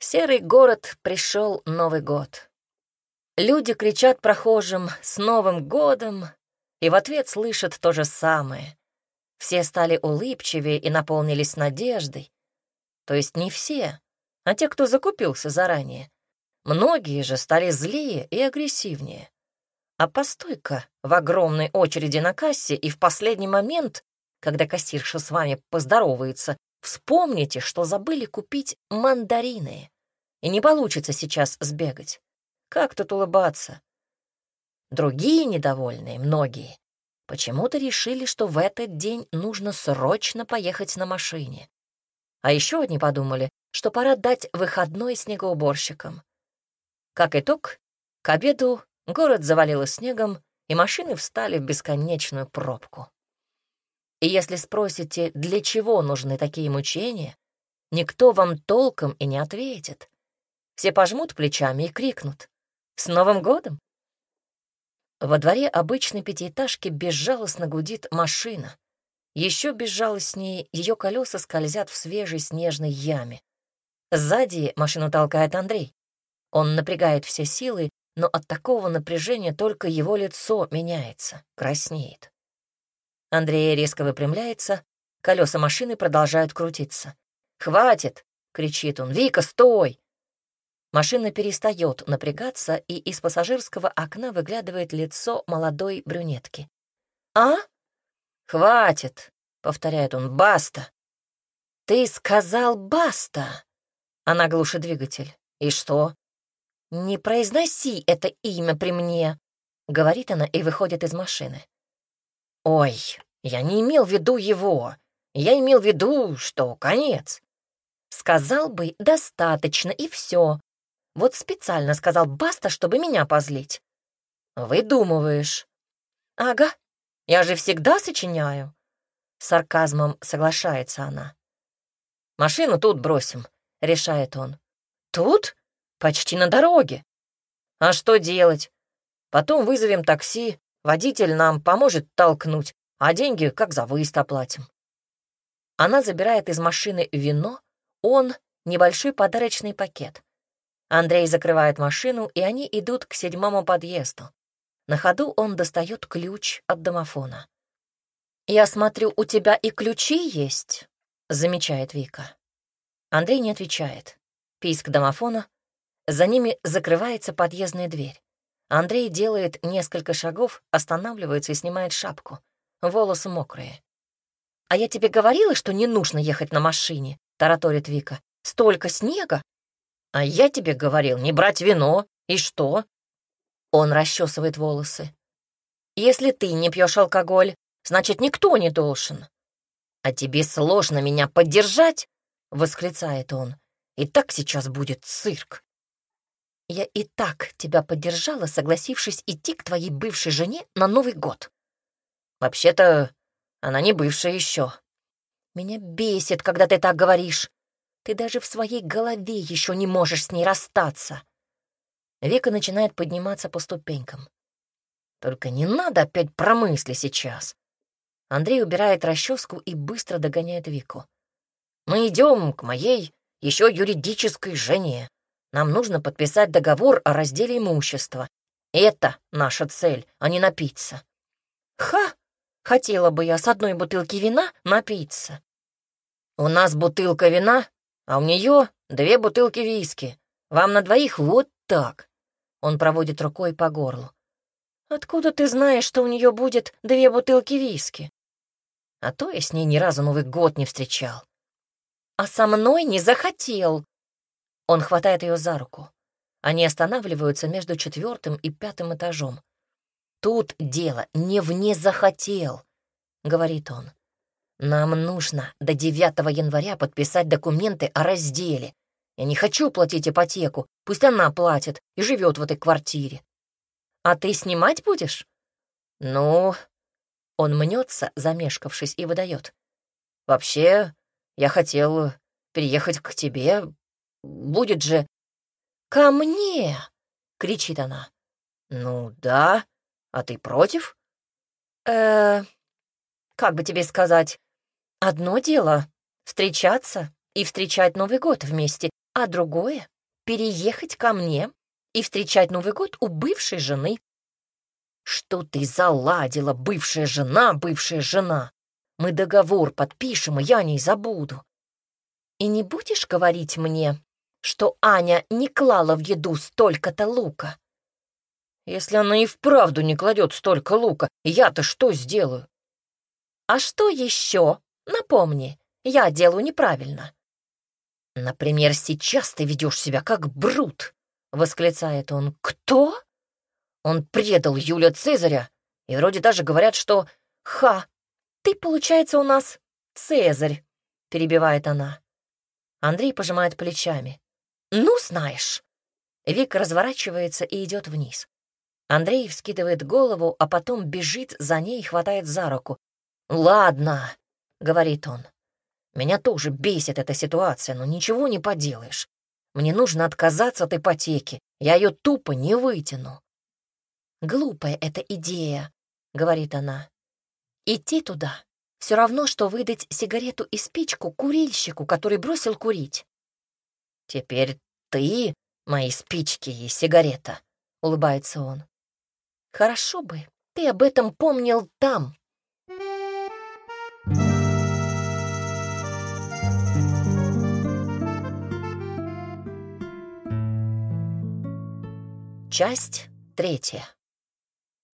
В серый город пришел Новый год. Люди кричат прохожим «С Новым годом!» и в ответ слышат то же самое. Все стали улыбчивее и наполнились надеждой. То есть не все, а те, кто закупился заранее. Многие же стали злее и агрессивнее. А постой-ка в огромной очереди на кассе и в последний момент, когда кассирша с вами поздоровается, вспомните, что забыли купить мандарины. И не получится сейчас сбегать. Как тут улыбаться? Другие недовольные, многие, почему-то решили, что в этот день нужно срочно поехать на машине. А еще одни подумали, что пора дать выходной снегоуборщикам. Как итог, к обеду город завалило снегом, и машины встали в бесконечную пробку. И если спросите, для чего нужны такие мучения, никто вам толком и не ответит. Все пожмут плечами и крикнут «С Новым годом!» Во дворе обычной пятиэтажки безжалостно гудит машина. Еще безжалостнее ее колеса скользят в свежей снежной яме. Сзади машину толкает Андрей. Он напрягает все силы, но от такого напряжения только его лицо меняется, краснеет. Андрей резко выпрямляется, колеса машины продолжают крутиться. «Хватит!» — кричит он. «Вика, стой!» Машина перестает напрягаться, и из пассажирского окна выглядывает лицо молодой брюнетки. «А? Хватит!» — повторяет он. «Баста!» «Ты сказал баста!» Она глушит двигатель. «И что?» «Не произноси это имя при мне!» — говорит она и выходит из машины. «Ой, я не имел в виду его. Я имел в виду, что конец». «Сказал бы, достаточно, и все. Вот специально сказал Баста, чтобы меня позлить. Выдумываешь. Ага, я же всегда сочиняю. сарказмом соглашается она. Машину тут бросим, решает он. Тут? Почти на дороге. А что делать? Потом вызовем такси, водитель нам поможет толкнуть, а деньги как за выезд оплатим. Она забирает из машины вино, он — небольшой подарочный пакет. Андрей закрывает машину, и они идут к седьмому подъезду. На ходу он достает ключ от домофона. «Я смотрю, у тебя и ключи есть», — замечает Вика. Андрей не отвечает. Писк домофона. За ними закрывается подъездная дверь. Андрей делает несколько шагов, останавливается и снимает шапку. Волосы мокрые. «А я тебе говорила, что не нужно ехать на машине», — тараторит Вика. «Столько снега, «А я тебе говорил не брать вино. И что?» Он расчесывает волосы. «Если ты не пьешь алкоголь, значит, никто не должен». «А тебе сложно меня поддержать?» — восклицает он. «И так сейчас будет цирк». «Я и так тебя поддержала, согласившись идти к твоей бывшей жене на Новый год». «Вообще-то она не бывшая еще». «Меня бесит, когда ты так говоришь. Ты даже в своей голове еще не можешь с ней расстаться. Века начинает подниматься по ступенькам. Только не надо опять про мысли сейчас. Андрей убирает расческу и быстро догоняет Вику. Мы идем к моей еще юридической жене. Нам нужно подписать договор о разделе имущества. Это наша цель, а не напиться. Ха! Хотела бы я с одной бутылки вина напиться. У нас бутылка вина а у нее две бутылки виски. Вам на двоих вот так». Он проводит рукой по горлу. «Откуда ты знаешь, что у нее будет две бутылки виски?» «А то я с ней ни разу Новый год не встречал». «А со мной не захотел». Он хватает ее за руку. Они останавливаются между четвертым и пятым этажом. «Тут дело не в «не захотел», — говорит он. Нам нужно до 9 января подписать документы о разделе. Я не хочу платить ипотеку, пусть она платит и живет в этой квартире. А ты снимать будешь? Ну, он мнется, замешкавшись, и выдает. Вообще, я хотел переехать к тебе. Будет же... Ко мне! кричит она. Ну да, а ты против? Э, как бы тебе сказать? Одно дело — встречаться и встречать Новый год вместе, а другое — переехать ко мне и встречать Новый год у бывшей жены. Что ты заладила, бывшая жена, бывшая жена? Мы договор подпишем, и я не забуду. И не будешь говорить мне, что Аня не клала в еду столько-то лука? Если она и вправду не кладет столько лука, я-то что сделаю? А что еще? Напомни, я делаю неправильно. Например, сейчас ты ведешь себя как брут, восклицает он. Кто? Он предал Юля Цезаря, и вроде даже говорят, что «Ха, ты, получается, у нас Цезарь», — перебивает она. Андрей пожимает плечами. «Ну, знаешь». Вик разворачивается и идет вниз. Андрей вскидывает голову, а потом бежит за ней и хватает за руку. «Ладно», — говорит он. «Меня тоже бесит эта ситуация, но ничего не поделаешь. Мне нужно отказаться от ипотеки. Я ее тупо не вытяну». «Глупая эта идея», — говорит она. «Идти туда все равно, что выдать сигарету и спичку курильщику, который бросил курить». «Теперь ты мои спички и сигарета», — улыбается он. Хорошо бы ты об этом помнил там. Часть третья.